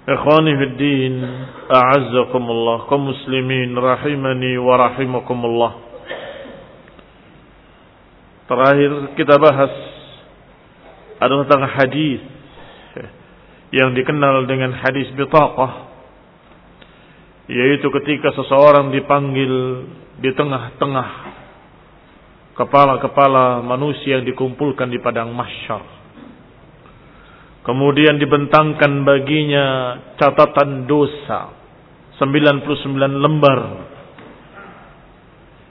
Ikhwani fi din, a'azzakumullah, kaum muslimin rahimani wa rahimakumullah. Terakhir kita bahas adalah tentang hadis yang dikenal dengan hadis bitaqah yaitu ketika seseorang dipanggil di tengah-tengah kepala-kepala manusia yang dikumpulkan di padang mahsyar kemudian dibentangkan baginya catatan dosa 99 lembar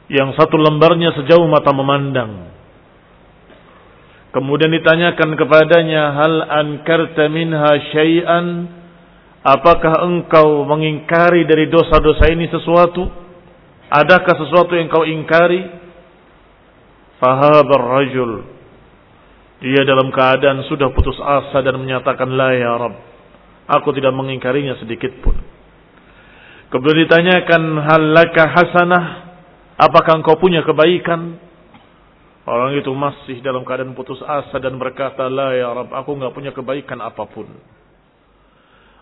yang satu lembarnya sejauh mata memandang Kemudian ditanyakan kepadanya, hal ankarta minha syai'an? Apakah engkau mengingkari dari dosa-dosa ini sesuatu? Adakah sesuatu yang kau ingkari? Fahabar rajul. Dia dalam keadaan sudah putus asa dan menyatakan, La ya Rab, aku tidak mengingkarinya sedikit pun. Kemudian ditanyakan, hal laka hasanah? Apakah engkau punya kebaikan? Orang itu masih dalam keadaan putus asa dan berkata, La ya Rab, aku nggak punya kebaikan apa pun.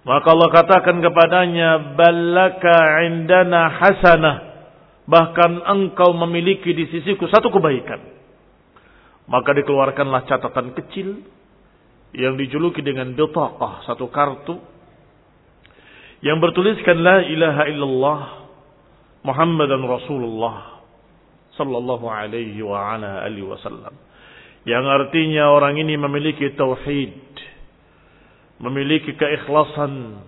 Maka Allah katakan kepadanya, Balaka indana hasanah. Bahkan engkau memiliki di sisiku satu kebaikan. Maka dikeluarkanlah catatan kecil yang dijuluki dengan bitaqah, satu kartu yang bertuliskan la ilaha illallah Muhammadan Rasulullah sallallahu alaihi wa ala alihi wasallam. Yang artinya orang ini memiliki tauhid, memiliki keikhlasan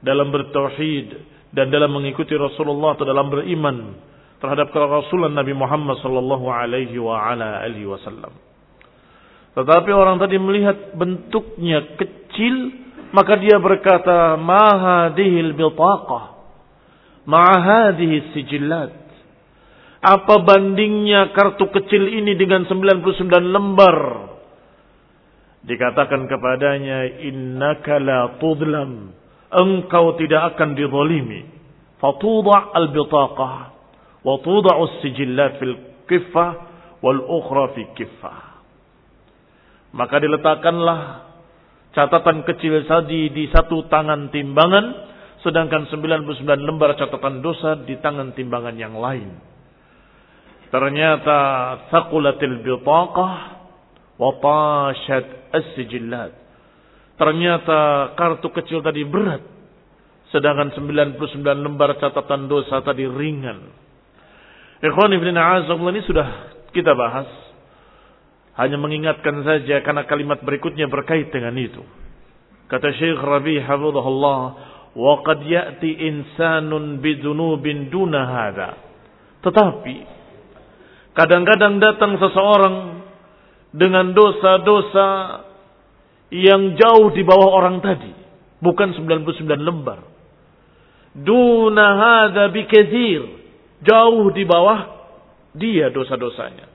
dalam bertauhid dan dalam mengikuti Rasulullah atau dalam beriman terhadap kerasulan Nabi Muhammad sallallahu alaihi wa ala alihi wasallam. Tetapi orang tadi melihat bentuknya kecil, maka dia berkata, "Ma hadhil bitaqah? Ma hadhihi sijillat?" Apa bandingnya kartu kecil ini dengan 99 lembar? Dikatakan kepadanya, innaka la tudlam. Engkau tidak akan dizalimi. Fatuda' al-bitaqah. Wa tuda'u sijillat fil kiffah. Wal kiffah. Maka diletakkanlah catatan kecil tadi di satu tangan timbangan. Sedangkan 99 lembar catatan dosa di tangan timbangan yang lain. Ternyata thaqulatil bitaqah wa tashat as-sijillat. Ternyata kartu kecil tadi berat. Sedangkan 99 lembar catatan dosa tadi ringan. Ikhwan ibn A'azamullah ini sudah kita bahas. Hanya mengingatkan saja karena kalimat berikutnya berkait dengan itu. Kata Syekh Rabi Hafizahullah, "Wa qad ya'ti insanun bidunubin duna hadha." Tetapi kadang-kadang datang seseorang dengan dosa-dosa yang jauh di bawah orang tadi. Bukan 99 lembar. Duna hadha bikathir. Jauh di bawah dia dosa-dosanya.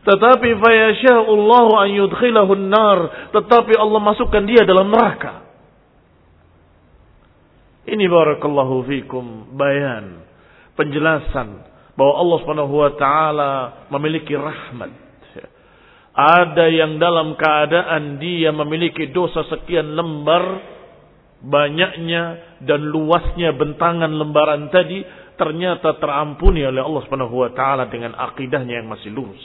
Tetapi fayasha'ullahu an yudkhilahu nar. Tetapi Allah masukkan dia dalam neraka. Ini barakallahu fikum bayan. Penjelasan bahwa Allah subhanahu wa ta'ala memiliki rahmat ada yang dalam keadaan dia memiliki dosa sekian lembar, banyaknya dan luasnya bentangan lembaran tadi ternyata terampuni oleh Allah Subhanahu wa taala dengan akidahnya yang masih lurus.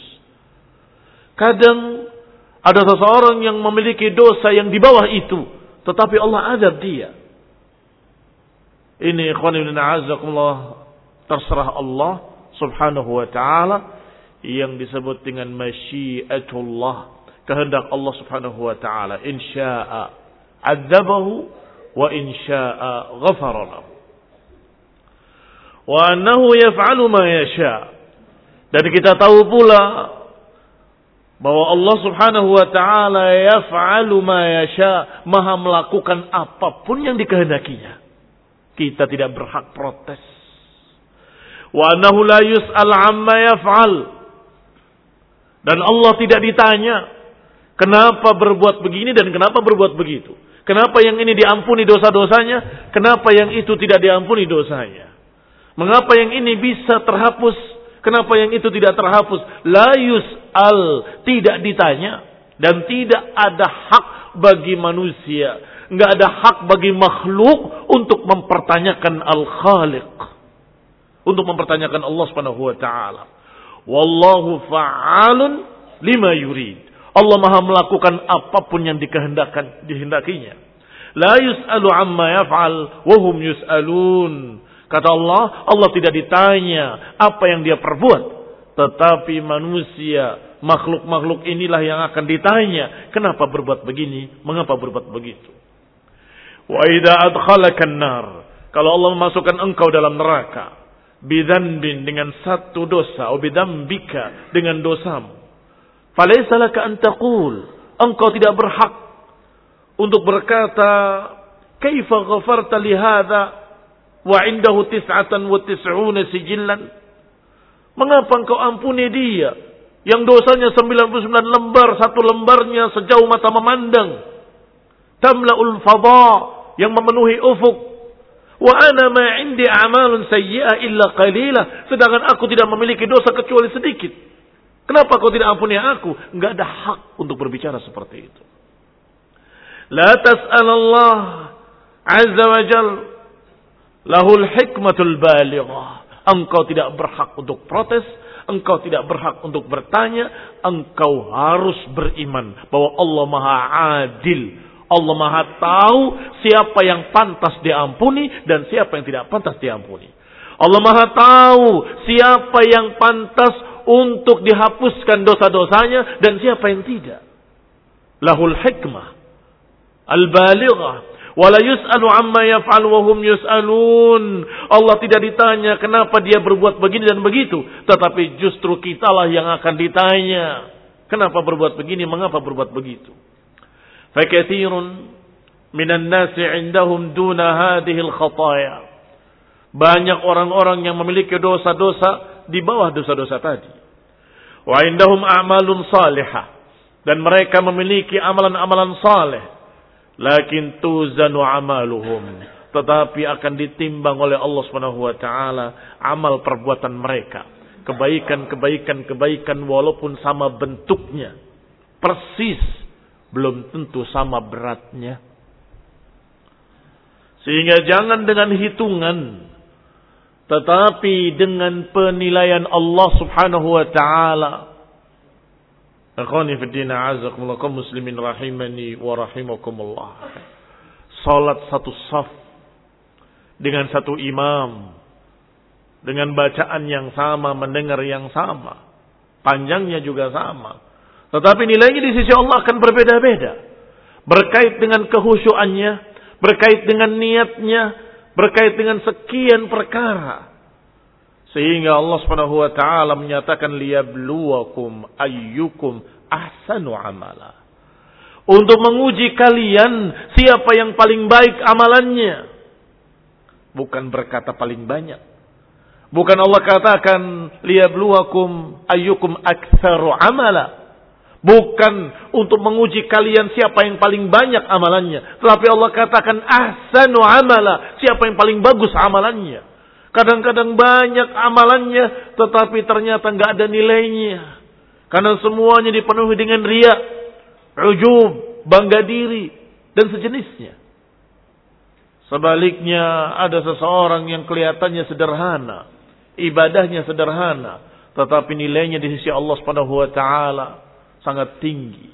Kadang ada seseorang yang memiliki dosa yang di bawah itu, tetapi Allah azab dia. Ini ikhwan ibn a'azakumullah terserah Allah Subhanahu wa taala yang disebut dengan masyiatullah kehendak Allah Subhanahu wa taala insya'a adzabahu wa insya'a ghafara wa annahu yaf'alu ma yasha. Dan kita tahu pula bahwa Allah Subhanahu wa taala yaf'alu ma yasha maha melakukan apa pun yang dikehendakinya. Kita tidak berhak protes. Wa annahu la yus'al amma yaf'al. Dan Allah tidak ditanya, kenapa berbuat begini dan kenapa berbuat begitu. Kenapa yang ini diampuni dosa-dosanya, kenapa yang itu tidak diampuni dosanya. Mengapa yang ini bisa terhapus, kenapa yang itu tidak terhapus. La yus'al, tidak ditanya. Dan tidak ada hak bagi manusia. Nggak ada hak bagi makhluk untuk mempertanyakan Al-Khaliq. Untuk mempertanyakan Allah subhanahu wa ta'ala. Wallahu fa'alun lima yurid. Allah maha melakukan apa pun yang dikehendakkan, dihendakinya. La yus'alu amma yaf'al, wahum yus'alun. Kata Allah, Allah tidak ditanya apa yang dia perbuat. Tetapi manusia, makhluk-makhluk inilah yang akan ditanya. Kenapa berbuat begini? Mengapa berbuat begitu? Wa idha adkhalakan nar. Kalau Allah memasukkan engkau dalam neraka bidanbin dengan satu dosa atau bidambika dengan dosamu. Falaysa laka an taqul, engkau tidak berhak untuk berkata, "Kaifa ghafarta li hadha wa indahu tis'atan wa tis'una sijillan?" Mengapa engkau ampuni dia yang dosanya 99 lembar, satu lembarnya sejauh mata memandang. Tamla'ul fadha yang memenuhi ufuk Wa ana ma indi a'malun sayyi'ah illa qalila. Sedangkan aku tidak memiliki dosa kecuali sedikit. Kenapa kau tidak ampuni aku? Enggak ada hak untuk berbicara seperti itu. La tas'al azza wa jal lahul hikmatul balighah. Engkau tidak berhak untuk protes, engkau tidak berhak untuk bertanya, engkau harus beriman bahwa Allah Maha Adil, Allah Maha tahu siapa yang pantas diampuni dan siapa yang tidak pantas diampuni. Allah Maha tahu siapa yang pantas untuk dihapuskan dosa-dosanya dan siapa yang tidak. Lahul hikmah al-balighah Wala yus'alu amma yaf'al wa hum yus'alun. Allah tidak ditanya kenapa dia berbuat begini dan begitu, tetapi justru kitalah yang akan ditanya. Kenapa berbuat begini, mengapa berbuat begitu? Fakathirun minan nasi indahum duna hadhihi al-khataaya. Banyak orang-orang yang memiliki dosa-dosa di bawah dosa-dosa tadi. Wa indahum a'malun salihah dan mereka memiliki amalan-amalan saleh lakin tuzanu amaluhum tetapi akan ditimbang oleh Allah Subhanahu wa taala amal perbuatan mereka kebaikan-kebaikan kebaikan walaupun sama bentuknya persis belum tentu sama beratnya. Sehingga jangan dengan hitungan tetapi dengan penilaian Allah Subhanahu wa taala. Akhwani fi din azakumullah kaum muslimin rahimani wa rahimakumullah. Salat satu saf dengan satu imam dengan bacaan yang sama, mendengar yang sama, panjangnya juga sama. Tetapi nilainya di sisi Allah akan berbeda-beda. Berkait dengan kehusuannya, berkait dengan niatnya, berkait dengan sekian perkara. Sehingga Allah Subhanahu wa taala menyatakan liyabluwakum ayyukum ahsanu amala. Untuk menguji kalian siapa yang paling baik amalannya. Bukan berkata paling banyak. Bukan Allah katakan liyabluwakum ayyukum aktsaru amala. Bukan untuk menguji kalian siapa yang paling banyak amalannya. Tetapi Allah katakan ahsanu amala. Siapa yang paling bagus amalannya. Kadang-kadang banyak amalannya. Tetapi ternyata nggak ada nilainya. Karena semuanya dipenuhi dengan riak. Ujub. Bangga diri. Dan sejenisnya. Sebaliknya ada seseorang yang kelihatannya sederhana. Ibadahnya sederhana. Tetapi nilainya di sisi Allah subhanahu wa ta'ala sangat tinggi.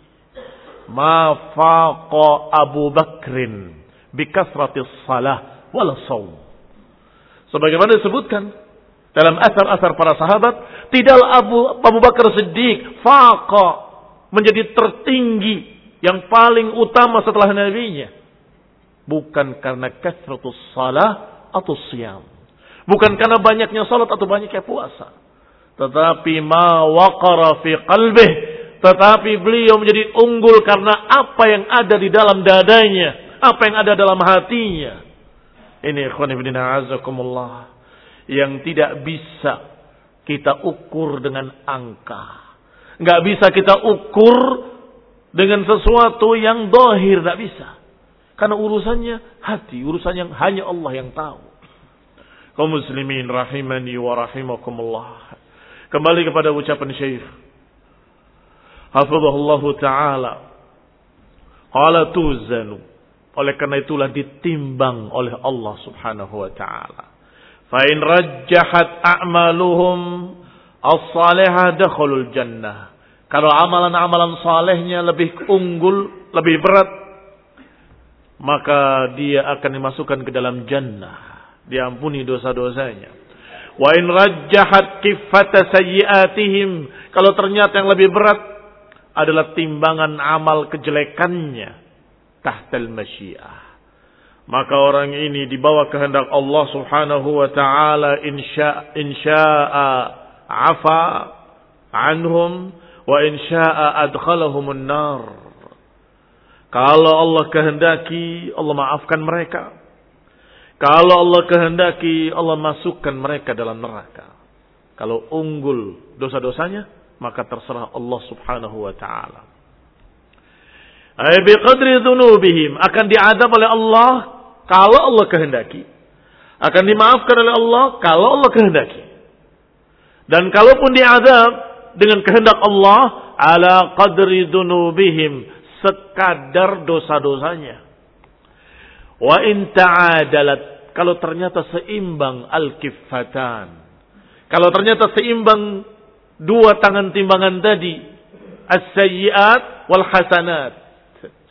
Ma faqa Abu Bakrin bikasratis salah wal saum. Sebagaimana disebutkan dalam asar-asar para sahabat, tidaklah Abu Abu Bakar Siddiq faqa menjadi tertinggi yang paling utama setelah nabinya. Bukan karena kasratus salah atau siam. Bukan karena banyaknya salat atau banyaknya puasa. Tetapi ma waqara fi qalbih tetapi beliau menjadi unggul karena apa yang ada di dalam dadanya. Apa yang ada dalam hatinya. Ini khonifidina azakumullah. Yang tidak bisa kita ukur dengan angka. Nggak bisa kita ukur dengan sesuatu yang dohir. Nggak bisa. Karena urusannya hati. Urusan yang hanya Allah yang tahu. Kau muslimin rahimani wa rahimakumullah. Kembali kepada ucapan syekh hafizahullah taala qala tuzanu oleh karena itulah ditimbang oleh Allah Subhanahu wa taala. Fa in rajjahat a'maluhum as-salihah dakhalul jannah. Kalau amalan-amalan salehnya lebih unggul lebih berat maka dia akan dimasukkan ke dalam jannah. Diampuni dosa-dosanya. Wa in rajjahat kiffata sayyiatihim kalau ternyata yang lebih berat adalah timbangan amal kejelekannya tahtal masyiah. Maka orang ini dibawa kehendak Allah Subhanahu wa taala insya insya'a afa anhum wa insya'a adkhalahumun nar. Kalau Allah kehendaki, Allah maafkan mereka. Kalau Allah kehendaki, Allah masukkan mereka dalam neraka. Kalau unggul dosa-dosanya, maka terserah Allah Subhanahu wa taala. Ay biqadri akan diadab oleh Allah kalau Allah kehendaki. Akan dimaafkan oleh Allah kalau Allah kehendaki. Dan kalaupun diadab dengan kehendak Allah ala qadri dzunubihim sekadar dosa-dosanya. Wa in ta'adalat kalau ternyata seimbang al-kiffatan. Kalau ternyata seimbang dua tangan timbangan tadi as-sayyiat wal hasanat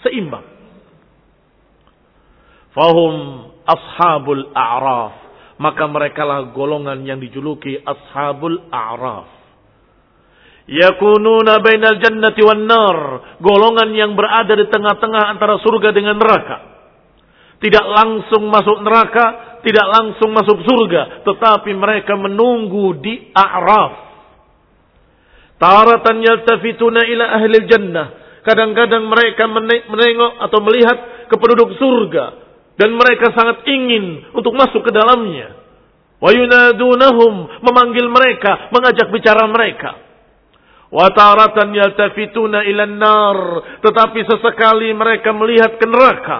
seimbang. Fahum ashabul a'raf. Maka mereka lah golongan yang dijuluki ashabul a'raf. Yakununa bainal jannati wan nar. Golongan yang berada di tengah-tengah antara surga dengan neraka. Tidak langsung masuk neraka tidak langsung masuk surga tetapi mereka menunggu di a'raf. Taratan yaltafituna ila ahli jannah. Kadang-kadang mereka menengok atau melihat ke penduduk surga. Dan mereka sangat ingin untuk masuk ke dalamnya. Wa yunadunahum. Memanggil mereka. Mengajak bicara mereka. Wa taratan yaltafituna ila nar. Tetapi sesekali mereka melihat ke neraka.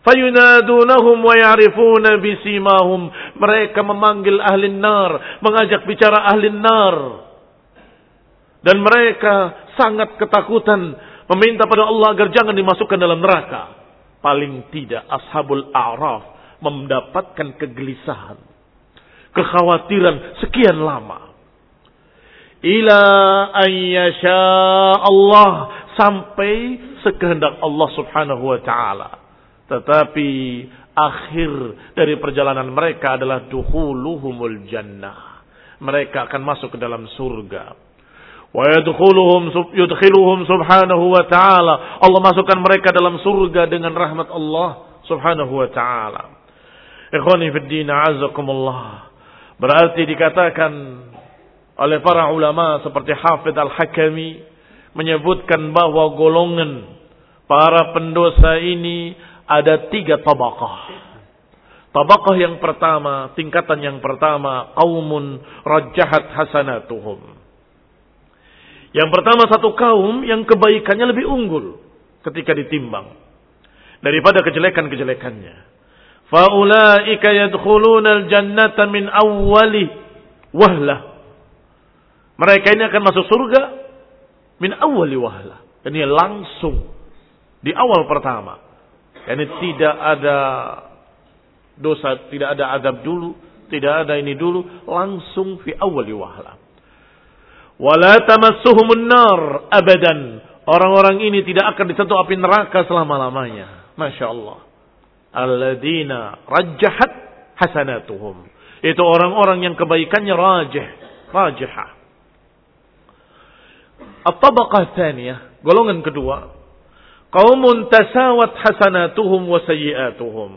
Fayunadunahum wa ya'rifuna bisimahum. Mereka memanggil ahli nar. Mengajak bicara ahli nar. Dan mereka sangat ketakutan meminta pada Allah agar jangan dimasukkan dalam neraka. Paling tidak ashabul a'raf mendapatkan kegelisahan. kekhawatiran sekian lama. Ila ayyasha Allah sampai sekehendak Allah Subhanahu wa taala. Tetapi akhir dari perjalanan mereka adalah dukhuluhumul jannah. Mereka akan masuk ke dalam surga. Wa yadkhuluhum yudkhiluhum subhanahu wa ta'ala. Allah masukkan mereka dalam surga dengan rahmat Allah subhanahu wa ta'ala. Ikhwani fi din azakumullah. Berarti dikatakan oleh para ulama seperti Hafidh Al-Hakami menyebutkan bahwa golongan para pendosa ini ada tiga tabaqah. Tabaqah yang pertama, tingkatan yang pertama, kaumun rajahat hasanatuhum. Yang pertama satu kaum yang kebaikannya lebih unggul ketika ditimbang daripada kejelekan-kejelekannya. Faulaika yadkhuluna al-jannata min awwali wahlah. Mereka ini akan masuk surga min awwali wahlah. Ini langsung di awal pertama. Yani tidak ada dosa, tidak ada adab dulu, tidak ada ini dulu, langsung fi awali wahla. Wala tamassuhumun nar abadan. Orang-orang ini tidak akan disentuh api neraka selama-lamanya. Masya Allah. Alladzina rajjahat hasanatuhum. Itu orang-orang yang kebaikannya rajih. Rajihah. At-tabaqah. Golongan kedua. Qaumun tasawat hasanatuhum wa sayyiatuhum.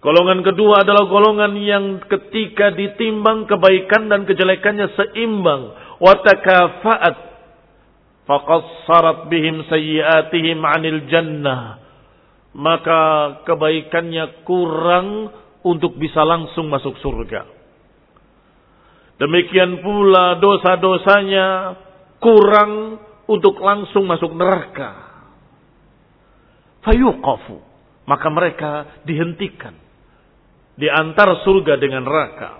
Golongan kedua adalah golongan yang ketika ditimbang kebaikan dan kejelekannya seimbang. Watakafa'at. Faqassarat bihim sayyiatihim anil jannah. Maka kebaikannya kurang untuk bisa langsung masuk surga. Demikian pula dosa-dosanya kurang untuk langsung masuk neraka fayuqafu maka mereka dihentikan di antara surga dengan neraka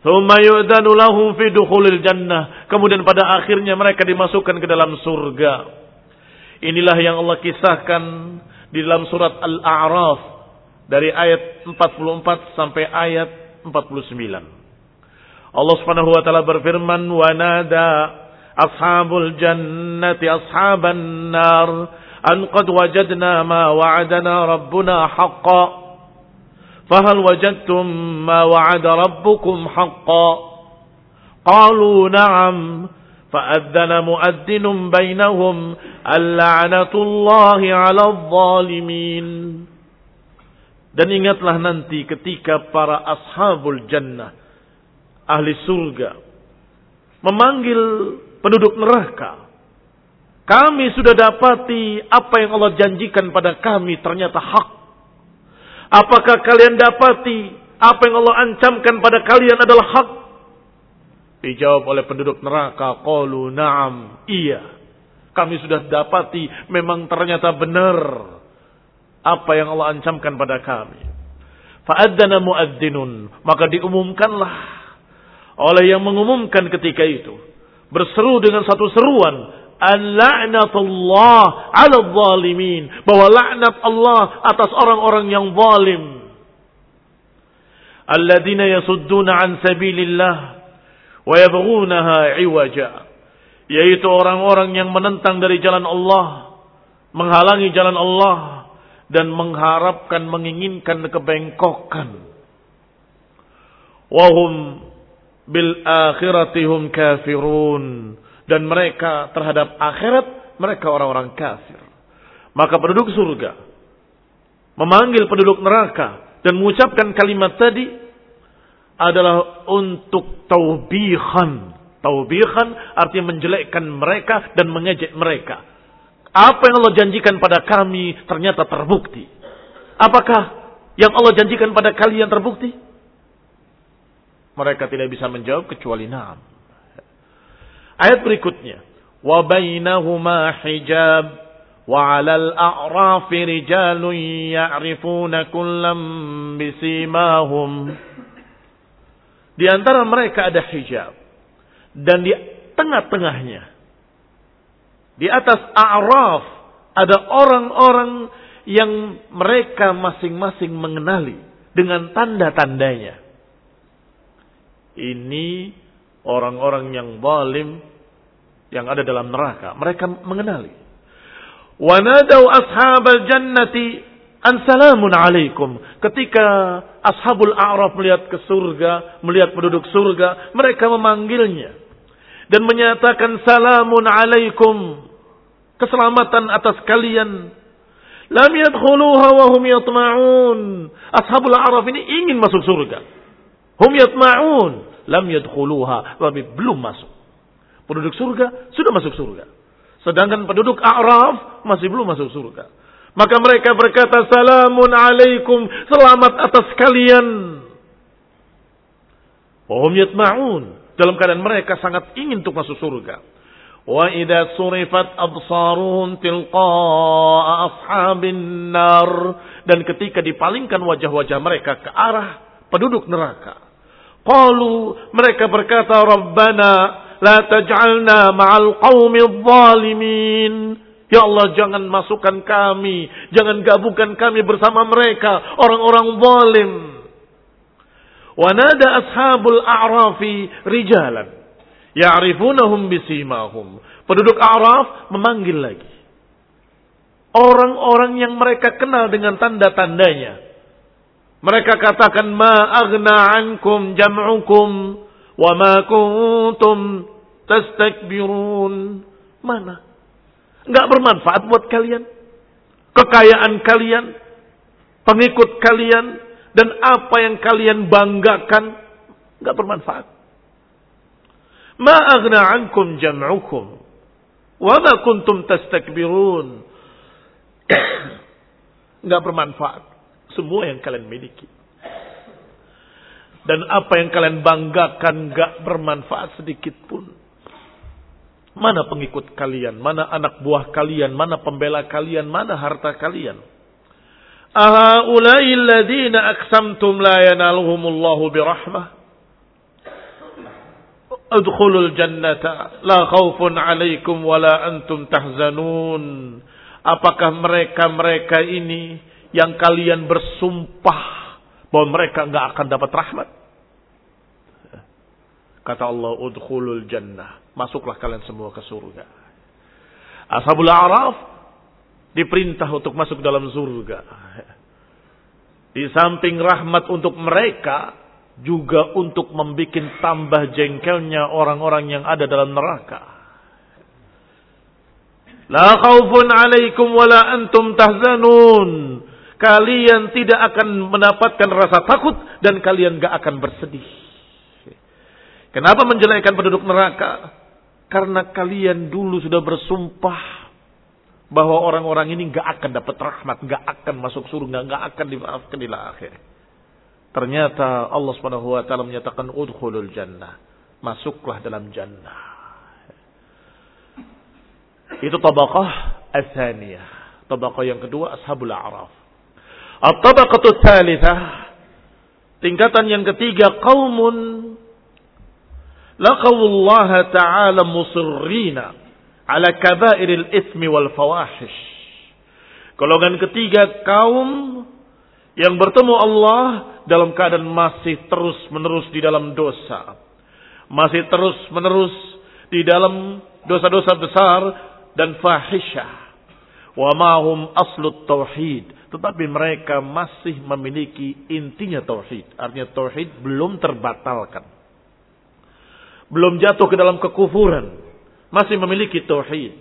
Thumma yu'dhanu lahum fi dukhulil jannah. Kemudian pada akhirnya mereka dimasukkan ke dalam surga. Inilah yang Allah kisahkan di dalam surat Al-A'raf dari ayat 44 sampai ayat 49. Allah Subhanahu wa taala berfirman wa nada ashabul jannati ashaban nar an qad wajadna ma wa'adana rabbuna haqqa. فهل وجدتم ما وعد ربكم حقا قالوا نعم فأذن مؤذن بينهم اللعنة الله على الظالمين Dan ingatlah nanti ketika para ashabul jannah, ahli surga, memanggil penduduk neraka kami sudah dapati apa yang Allah janjikan pada kami ternyata hak. Apakah kalian dapati apa yang Allah ancamkan pada kalian adalah hak? Dijawab oleh penduduk neraka, qalu na'am, iya. Kami sudah dapati memang ternyata benar apa yang Allah ancamkan pada kami. Fa'adzana muadzinun, maka diumumkanlah oleh yang mengumumkan ketika itu. Berseru dengan satu seruan, Al-la'natullah 'ala zalimin. Bahwa laknat Allah atas orang-orang yang zalim. Alladzina yasudduna an sabilillah wa yabghunaha 'iwaja. Yaitu orang-orang yang menentang dari jalan Allah, menghalangi jalan Allah dan mengharapkan menginginkan kebengkokan. Wahum bil akhiratihum kafirun dan mereka terhadap akhirat mereka orang-orang kafir. Maka penduduk surga memanggil penduduk neraka dan mengucapkan kalimat tadi adalah untuk taubihan. Taubihan artinya menjelekkan mereka dan mengejek mereka. Apa yang Allah janjikan pada kami ternyata terbukti. Apakah yang Allah janjikan pada kalian terbukti? Mereka tidak bisa menjawab kecuali na'am. Ayat berikutnya. Hijab wa 'alal a'rafi rijalun ya'rifuna kullam bisimahum. Di antara mereka ada hijab dan di tengah-tengahnya di atas a'raf ada orang-orang yang mereka masing-masing mengenali dengan tanda-tandanya. Ini orang-orang yang zalim yang ada dalam neraka. Mereka mengenali. Wanadau ashabal jannati an salamun alaikum. Ketika ashabul a'raf melihat ke surga, melihat penduduk surga, mereka memanggilnya dan menyatakan salamun alaikum. Keselamatan atas kalian. Lam yadkhuluha wa hum yatma'un. Ashabul a'raf ini ingin masuk surga. Hum yatma'un. Lam yadkhuluha. Tapi belum masuk. Penduduk surga sudah masuk surga. Sedangkan penduduk A'raf masih belum masuk surga. Maka mereka berkata, Salamun alaikum, selamat atas kalian. Wahum yatma'un. Dalam keadaan mereka sangat ingin untuk masuk surga. Wa idha surifat absaruhum tilqa'a ashabin nar. Dan ketika dipalingkan wajah-wajah mereka ke arah penduduk neraka. Qalu mereka berkata, Rabbana La taj'alna ma'al qawmi zalimin. Ya Allah jangan masukkan kami. Jangan gabungkan kami bersama mereka. Orang-orang zalim. Wanada ashabul a'rafi rijalan. Ya'rifunahum bisimahum. Penduduk A'raf memanggil lagi. Orang-orang yang mereka kenal dengan tanda-tandanya. Mereka katakan ma agna ankum jam'ukum wa ma kuntum tastakbirun. Mana? Enggak bermanfaat buat kalian. Kekayaan kalian, pengikut kalian, dan apa yang kalian banggakan enggak bermanfaat. Ma aghna ankum jam'ukum wa ma kuntum tastakbirun. Enggak bermanfaat semua yang kalian miliki. Dan apa yang kalian banggakan gak bermanfaat sedikit pun. Mana pengikut kalian, mana anak buah kalian, mana pembela kalian, mana harta kalian. Ahaulai alladhina aksamtum la yanaluhumullahu birahmah. Adkhulul jannata la alaikum tahzanun. Apakah mereka-mereka ini yang kalian bersumpah bahwa mereka nggak akan dapat rahmat. Kata Allah, "Udkhulul jannah." Masuklah kalian semua ke surga. Ashabul A'raf diperintah untuk masuk dalam surga. Di samping rahmat untuk mereka, juga untuk membuat tambah jengkelnya orang-orang yang ada dalam neraka. La khaufun alaikum wa la antum tahzanun kalian tidak akan mendapatkan rasa takut dan kalian gak akan bersedih. Kenapa menjelekkan penduduk neraka? Karena kalian dulu sudah bersumpah bahwa orang-orang ini gak akan dapat rahmat, gak akan masuk surga, gak akan dimaafkan di akhir. Ternyata Allah Subhanahu wa taala menyatakan udkhulul jannah. Masuklah dalam jannah. Itu tabaqah ats-tsaniyah. Tabaqah yang kedua ashabul a'raf. At-tabaqatu tsalitsah tingkatan yang ketiga qaumun laqawallaha ta'ala musirrina ala kaba'iril itsmi wal fawahish. Golongan ketiga kaum yang bertemu Allah dalam keadaan masih terus menerus di dalam dosa. Masih terus menerus di dalam dosa-dosa besar dan fahisyah. Wa mahum aslut tauhid tetapi mereka masih memiliki intinya tauhid. Artinya tauhid belum terbatalkan. Belum jatuh ke dalam kekufuran. Masih memiliki tauhid.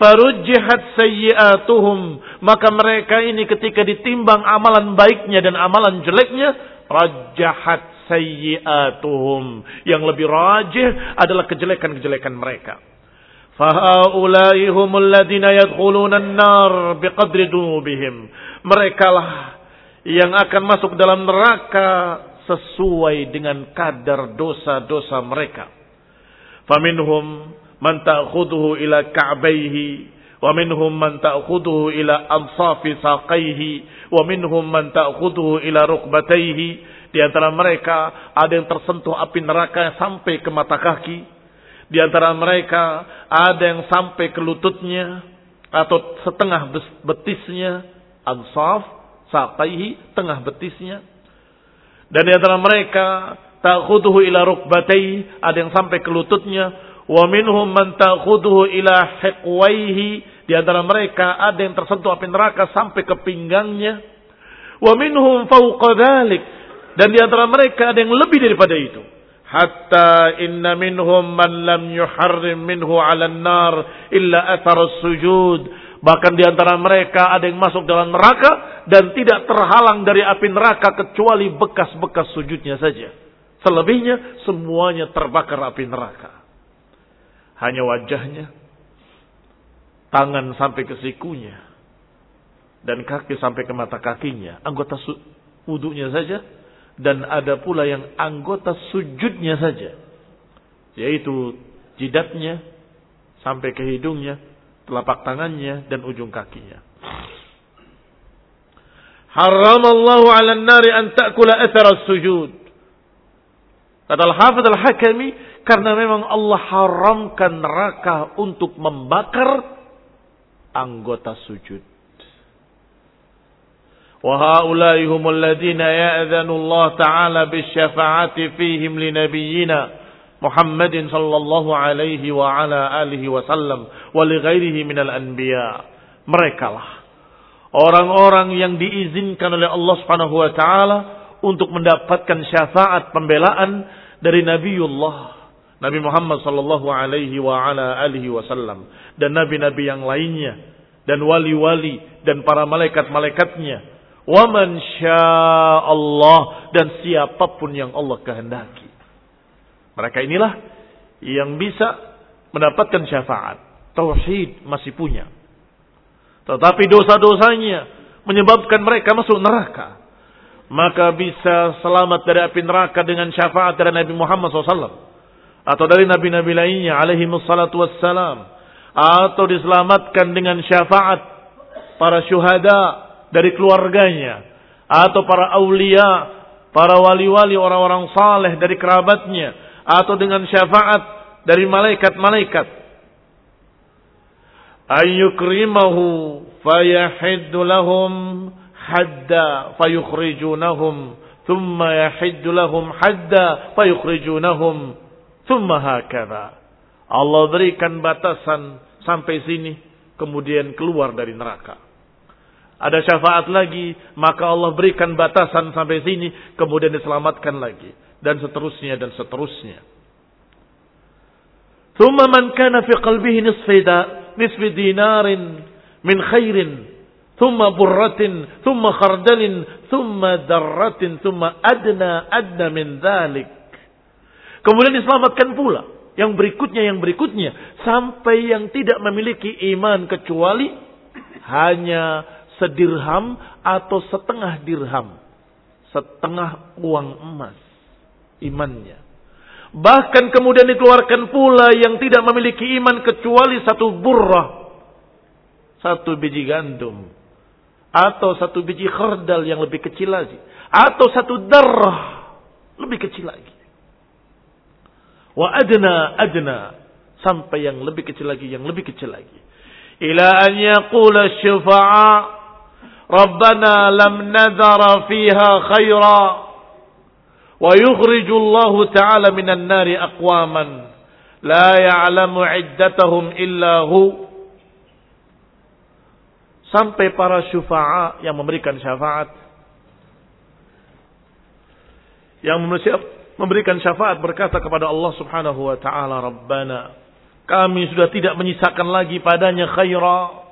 Farujjihat sayyiatuhum. Maka mereka ini ketika ditimbang amalan baiknya dan amalan jeleknya. Rajahat sayyiatuhum. Yang lebih rajih adalah kejelekan-kejelekan mereka. Fahaulai humul ladina yadkhuluna an-nar biqadri dunubihim. Mereka lah yang akan masuk dalam neraka sesuai dengan kadar dosa-dosa mereka. Faminhum man ta'khuduhu ila ka'baihi wa minhum man ta'khuduhu ila ansafi saqaihi wa minhum man ta'khuduhu ila rukbataihi di antara mereka ada yang tersentuh api neraka sampai ke mata kaki di antara mereka ada yang sampai ke lututnya atau setengah betisnya, ansaf, saqaihi, tengah betisnya. Dan di antara mereka ta'khuduhu ila rukbatai, ada yang sampai ke lututnya, wa minhum man ta'khuduhu ila hiqwaihi, di antara mereka ada yang tersentuh api neraka sampai ke pinggangnya. Wa minhum dan di antara mereka ada yang lebih daripada itu. Hatta inna minhum man lam yuharrim minhu 'ala an-nar illa athar sujud Bahkan di antara mereka ada yang masuk dalam neraka dan tidak terhalang dari api neraka kecuali bekas-bekas sujudnya saja. Selebihnya semuanya terbakar api neraka. Hanya wajahnya, tangan sampai ke sikunya, dan kaki sampai ke mata kakinya. Anggota wudhunya saja, dan ada pula yang anggota sujudnya saja. Yaitu jidatnya sampai ke hidungnya, telapak tangannya dan ujung kakinya. Haram Allah 'ala an-nari an ta'kula athar sujud Kata Al-Hafidh Al-Hakami, karena memang Allah haramkan neraka untuk membakar anggota sujud. وهؤلاء هم الذين يأذن الله تعالى بالشفاعة فيهم لنبينا محمد صلى الله عليه وعلى آله وسلم ولغيره من الأنبياء mereka lah orang-orang yang diizinkan oleh Allah Subhanahu wa taala untuk mendapatkan syafaat pembelaan dari Nabiullah Nabi Muhammad sallallahu alaihi wa ala alihi wasallam dan nabi-nabi yang lainnya dan wali-wali dan para malaikat-malaikatnya wa man Allah dan siapa pun yang Allah kehendaki mereka inilah yang bisa mendapatkan syafaat. Tauhid masih punya. Tetapi dosa-dosanya menyebabkan mereka masuk neraka. Maka bisa selamat dari api neraka dengan syafaat dari Nabi Muhammad SAW. Atau dari nabi-nabi lainnya alaihi wassalatu wassalam. Atau diselamatkan dengan syafaat para syuhada dari keluarganya. Atau para awliya, para wali-wali orang-orang saleh dari kerabatnya atau dengan syafaat dari malaikat-malaikat ayyukrimahu fayahiddu lahum hadda fayukhrijunahum thumma yahiddu lahum hadda fayukhrijunahum thumma hakadha Allah berikan batasan sampai sini kemudian keluar dari neraka ada syafaat lagi, maka Allah berikan batasan sampai sini, kemudian diselamatkan lagi, dan seterusnya dan seterusnya. Thumma man kana fi qalbihi nisfida, nisfi dinarin min khairin, thumma burratin, thumma khardalin, thumma darratin, thumma adna adna min dhalik. Kemudian diselamatkan pula. Yang berikutnya, yang berikutnya. Sampai yang tidak memiliki iman kecuali hanya sedirham atau setengah dirham setengah uang emas imannya. Bahkan kemudian dikeluarkan pula yang tidak memiliki iman kecuali satu burrah. Satu biji gandum. Atau satu biji khardal yang lebih kecil lagi. Atau satu darah. Lebih kecil lagi. Wa adna adna. Sampai yang lebih kecil lagi, yang lebih kecil lagi. Ila an yaqula syufa'a. Rabbana لم نذر fiha خيرا ويخرج الله تعالى من النار nari لا la عدتهم iddatahum هو sampai para syufa'a yang memberikan syafaat yang memberikan syafaat berkata kepada Allah Subhanahu wa taala Rabbana kami sudah tidak menyisakan lagi padanya khairah.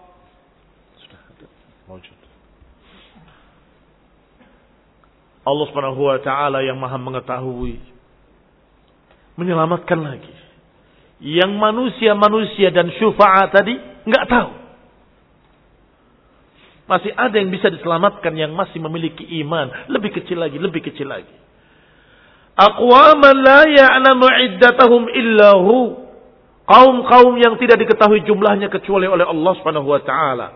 Allah Subhanahu wa taala yang Maha mengetahui menyelamatkan lagi. Yang manusia-manusia dan syufaat tadi nggak tahu. Masih ada yang bisa diselamatkan yang masih memiliki iman. Lebih kecil lagi, lebih kecil lagi. Aqwaman la ya'lamu iddatahum illahu. Kaum-kaum yang tidak diketahui jumlahnya kecuali oleh Allah Subhanahu wa taala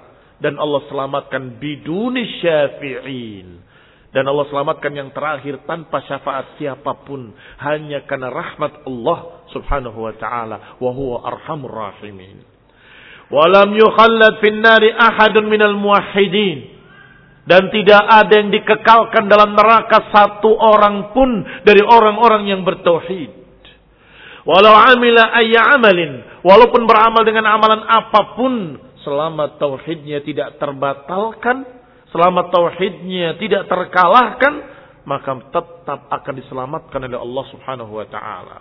dan Allah selamatkan biduni syafi'in dan Allah selamatkan yang terakhir tanpa syafaat siapa pun. Hanya karena rahmat Allah subhanahu wa ta'ala. Wa huwa arhamur rahimin. Walam yukhallad fin nari ahadun minal muwahhidin. Dan tidak ada yang dikekalkan dalam neraka satu orang pun dari orang-orang yang bertauhid. Walau amila ayya amalin. Walaupun beramal dengan amalan apa pun. Selama tauhidnya tidak terbatalkan. Selama tauhidnya tidak terkalahkan. Maka tetap akan diselamatkan oleh Allah subhanahu wa ta'ala.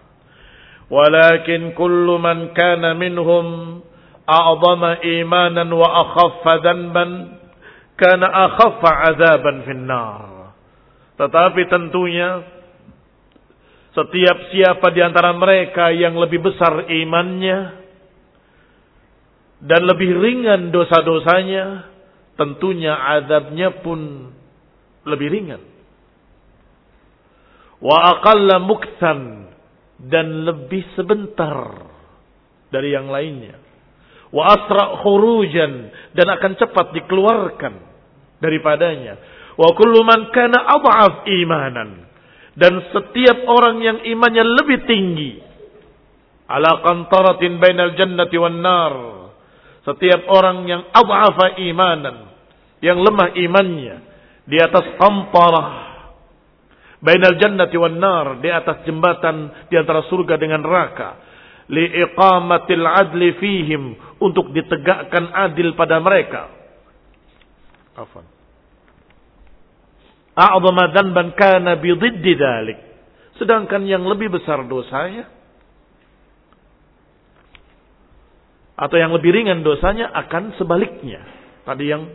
Walakin kullu man kana minhum a'zama imanan wa akhaffa dhanban kana akhaffa azaban finnar. Tetapi tentunya setiap siapa di antara mereka yang lebih besar imannya dan lebih ringan dosa-dosanya, tentunya azabnya pun lebih ringan. Wa aqalla mukthan dan lebih sebentar dari yang lainnya. Wa asra khurujan dan akan cepat dikeluarkan daripadanya. Wa kullu man kana adhaf imanan dan setiap orang yang imannya lebih tinggi ala qantaratin bainal jannati wan nar setiap orang yang adhafa imanan yang lemah imannya di atas qantarah bainal jannati wan nar di atas jembatan di antara surga dengan neraka. Li iqamatil adli fihim untuk ditegakkan adil pada mereka. Afan a'zama dzanban kana bi dhiddi dzalik sedangkan yang lebih besar dosanya atau yang lebih ringan dosanya akan sebaliknya. Tadi yang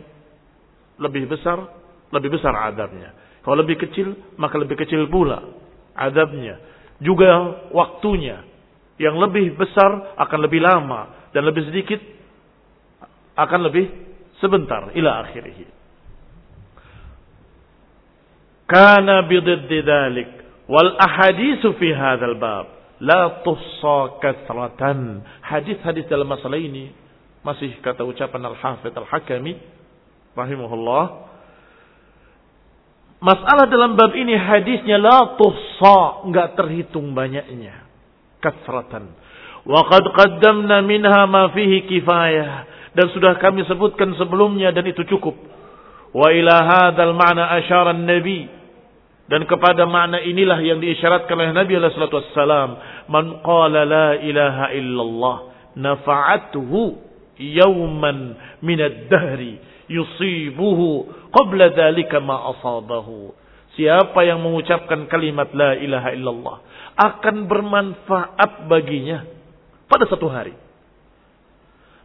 lebih besar lebih besar adabnya kalau lebih kecil, maka lebih kecil pula adabnya. Juga waktunya. Yang lebih besar akan lebih lama. Dan lebih sedikit akan lebih sebentar. Ila akhirih. Kana bididdi dhalik. Wal ahadisu fi hadal bab. La tussa kathratan. Hadis-hadis dalam masalah ini. Masih kata ucapan Al-Hafidh Al-Hakami. Rahimahullah Masalah dalam bab ini hadisnya la tuhsa, enggak terhitung banyaknya. Kasratan. Wa qad qaddamna minha ma fihi kifayah dan sudah kami sebutkan sebelumnya dan itu cukup. Wa ila hadzal ma'na asyara nabi dan kepada makna inilah yang diisyaratkan oleh Nabi alaihi salatu wassalam, man qala la ilaha illallah nafa'atuhu yawman min ad-dahri yusibuhu qabla dzalika ma asabahu. Siapa yang mengucapkan kalimat la ilaha illallah akan bermanfaat baginya pada satu hari.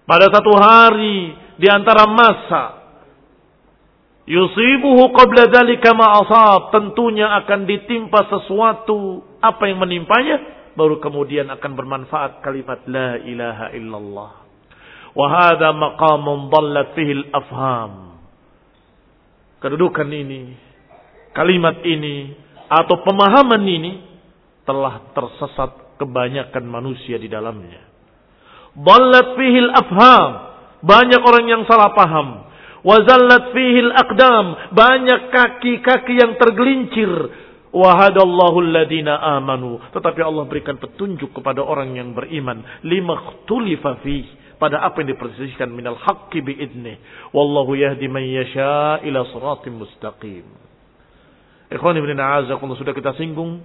Pada satu hari di antara masa yusibuhu qabla dzalika ma asab, tentunya akan ditimpa sesuatu apa yang menimpanya baru kemudian akan bermanfaat kalimat la ilaha illallah. Wa hadha maqamun dhallat fihi al-afham kedudukan ini, kalimat ini, atau pemahaman ini telah tersesat kebanyakan manusia di dalamnya. Ballat fihil afham. Banyak orang yang salah paham. Wazallat fihil akdam. Banyak kaki-kaki yang tergelincir. Wahadallahu alladhina amanu. Tetapi Allah berikan petunjuk kepada orang yang beriman. Lima khtulifa fih pada apa yang diperselisihkan minal haqqi biidnih. Wallahu yahdi man yasha ila siratim mustaqim. Ikhwan ibn a'azakullah sudah kita singgung.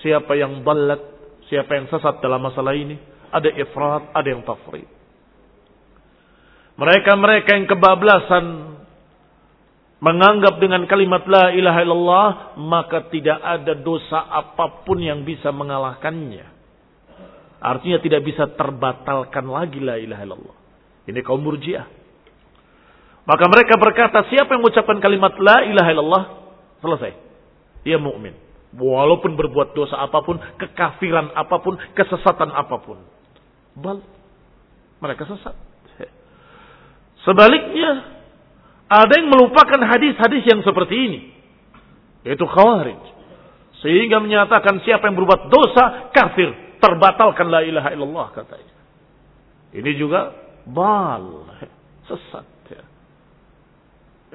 Siapa yang balat, siapa yang sesat dalam masalah ini. Ada ifrat, ada yang tafrid. Mereka-mereka yang kebablasan menganggap dengan kalimat la ilaha illallah maka tidak ada dosa apa pun yang bisa mengalahkannya. Artinya tidak bisa terbatalkan lagi la ilaha illallah. Ini kaum murjiah. Maka mereka berkata, siapa yang mengucapkan kalimat la ilaha illallah, selesai. Dia mukmin. Walaupun berbuat dosa apa pun, kekafiran apa pun, kesesatan apa pun. Bal, mereka sesat. Sebaliknya, ada yang melupakan hadis-hadis yang seperti ini. Yaitu khawarij. Sehingga menyatakan siapa yang berbuat dosa, kafir terbatalkan la ilaha illallah katanya. Ini juga bal, sesat. Ya.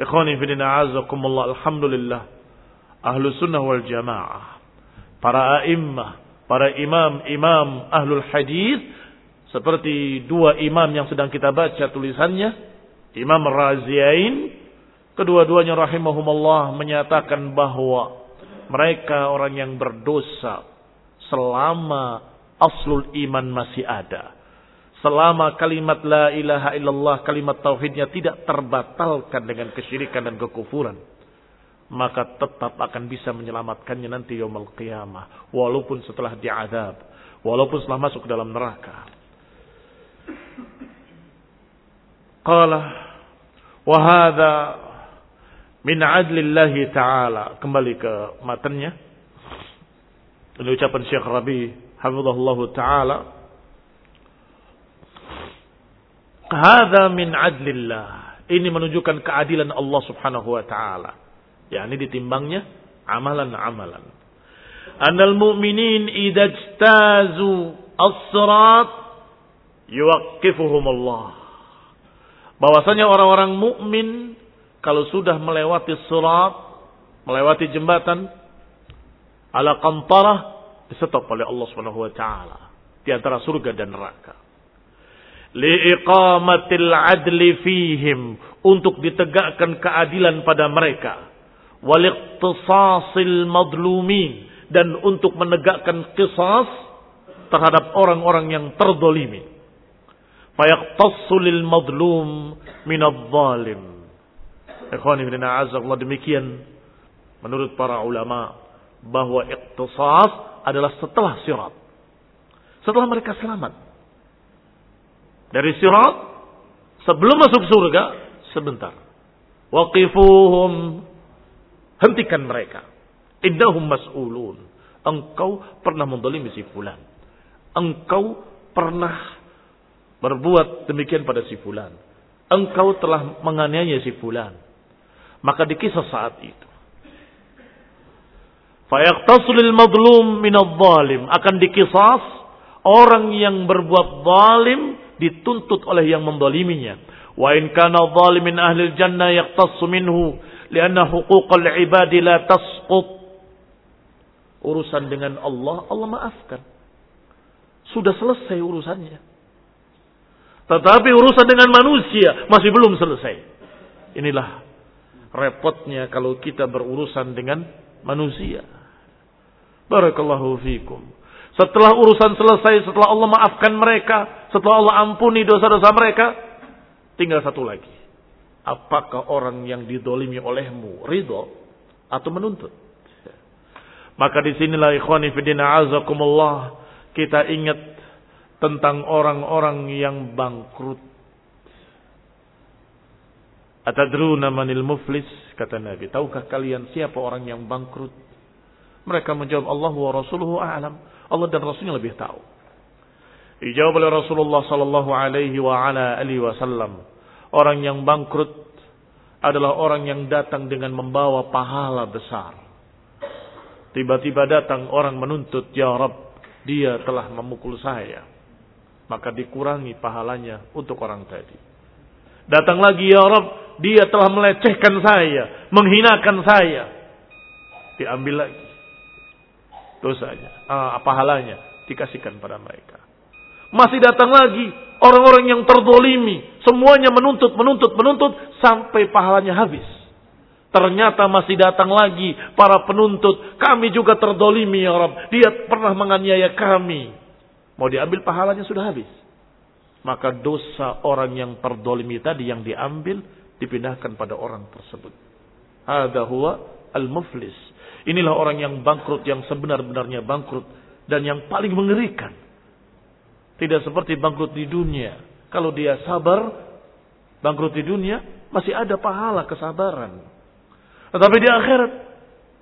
Ikhwani fidina azakumullah alhamdulillah. Ahlu sunnah wal jamaah. Para a'immah, para imam-imam ahlul hadis seperti dua imam yang sedang kita baca tulisannya, Imam Raziain Kedua-duanya rahimahumullah menyatakan bahwa mereka orang yang berdosa selama aslul iman masih ada. Selama kalimat la ilaha illallah, kalimat tauhidnya tidak terbatalkan dengan kesyirikan dan kekufuran. Maka tetap akan bisa menyelamatkannya nanti yaumul qiyamah. Walaupun setelah diadab. Walaupun setelah masuk ke dalam neraka. Qala wahada min adlillahi ta'ala. Kembali ke matanya. Ini ucapan Syekh Rabi hafizahullah taala Hada min adlillah. Ini menunjukkan keadilan Allah subhanahu wa ta'ala. Ya, ini ditimbangnya amalan-amalan. Anal mu'minin idajtazu as-sirat yuwaqifuhum Allah. Bahwasanya orang-orang mukmin kalau sudah melewati sirat, melewati jembatan ala qantarah disetop oleh Allah Subhanahu wa taala. Di antara surga dan neraka. Liiqamatil adli fihim. Untuk ditegakkan keadilan pada mereka. Waliqtisasil madlumin. Dan untuk menegakkan kisas terhadap orang-orang yang terdolimi fayaqtassu lil madlum minadh-dhalim ikhwani bin a'azakullah demikian menurut para ulama bahwa iqtisas adalah setelah sirat setelah mereka selamat dari sirat sebelum masuk surga sebentar. Waqifuhum hentikan mereka. Innahum mas'ulun. Engkau pernah mendolimi si fulan. Engkau pernah berbuat demikian pada si fulan. Engkau telah menganiaya si fulan. Maka dikisah saat itu. Fayaqtasulil madlum minadh zalim. Akan dikisas orang yang berbuat zalim dituntut oleh yang mendoliminya. Wa in kana zalimin ahli jannah yaqtassu minhu lianna huquqal ibadi la tasqut. Urusan dengan Allah, Allah maafkan. Sudah selesai urusannya. Tetapi urusan dengan manusia masih belum selesai. Inilah repotnya kalau kita berurusan dengan manusia. Barakallahu fikum. Setelah urusan selesai, setelah Allah maafkan mereka, setelah Allah ampuni dosa-dosa mereka, tinggal satu lagi. Apakah orang yang didolimi olehmu ridho atau menuntut? Maka di sinilah ikhwani fidina azakumullah kita ingat tentang orang-orang yang bangkrut. Atadruna manil muflis kata Nabi. Tahukah kalian siapa orang yang bangkrut? Mereka menjawab Allah wa rasuluhu a'lam. Allah dan Rasulnya lebih tahu. Dijawab oleh Rasulullah sallallahu alaihi wa ala alihi wasallam. Orang yang bangkrut adalah orang yang datang dengan membawa pahala besar. Tiba-tiba datang orang menuntut, Ya Rab, dia telah memukul saya. Maka dikurangi pahalanya untuk orang tadi. Datang lagi, Ya Rab, dia telah melecehkan saya, menghinakan saya. Diambil lagi dosanya, ah, pahalanya dikasihkan pada mereka. Masih datang lagi orang-orang yang terdolimi, semuanya menuntut, menuntut, menuntut sampai pahalanya habis. Ternyata masih datang lagi para penuntut, kami juga terdolimi ya Rabb. Dia pernah menganiaya kami. Mau diambil pahalanya sudah habis. Maka dosa orang yang terdolimi tadi yang diambil dipindahkan pada orang tersebut. Ada huwa al-muflis Inilah orang yang bangkrut, yang sebenar-benarnya bangkrut. Dan yang paling mengerikan. Tidak seperti bangkrut di dunia. Kalau dia sabar, bangkrut di dunia, masih ada pahala kesabaran. Tetapi di akhirat,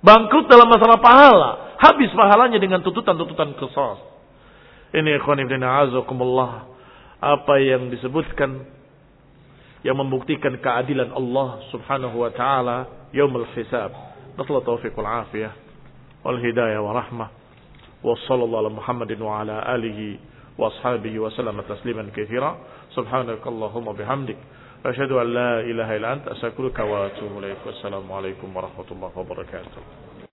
bangkrut dalam masalah pahala. Habis pahalanya dengan tuntutan-tuntutan kesal. Ini ikhwanifdina azakumullah. Apa yang disebutkan yang membuktikan keadilan Allah subhanahu wa ta'ala yaumul hisab. نسأل التوفيق والعافية والهداية ورحمة وصلى الله على محمد وعلى آله وأصحابه وسلم تسليما كثيرا سبحانك اللهم وبحمدك أشهد أن لا إله إلا أنت أستغفرك وأتوب إليك والسلام عليكم ورحمة الله وبركاته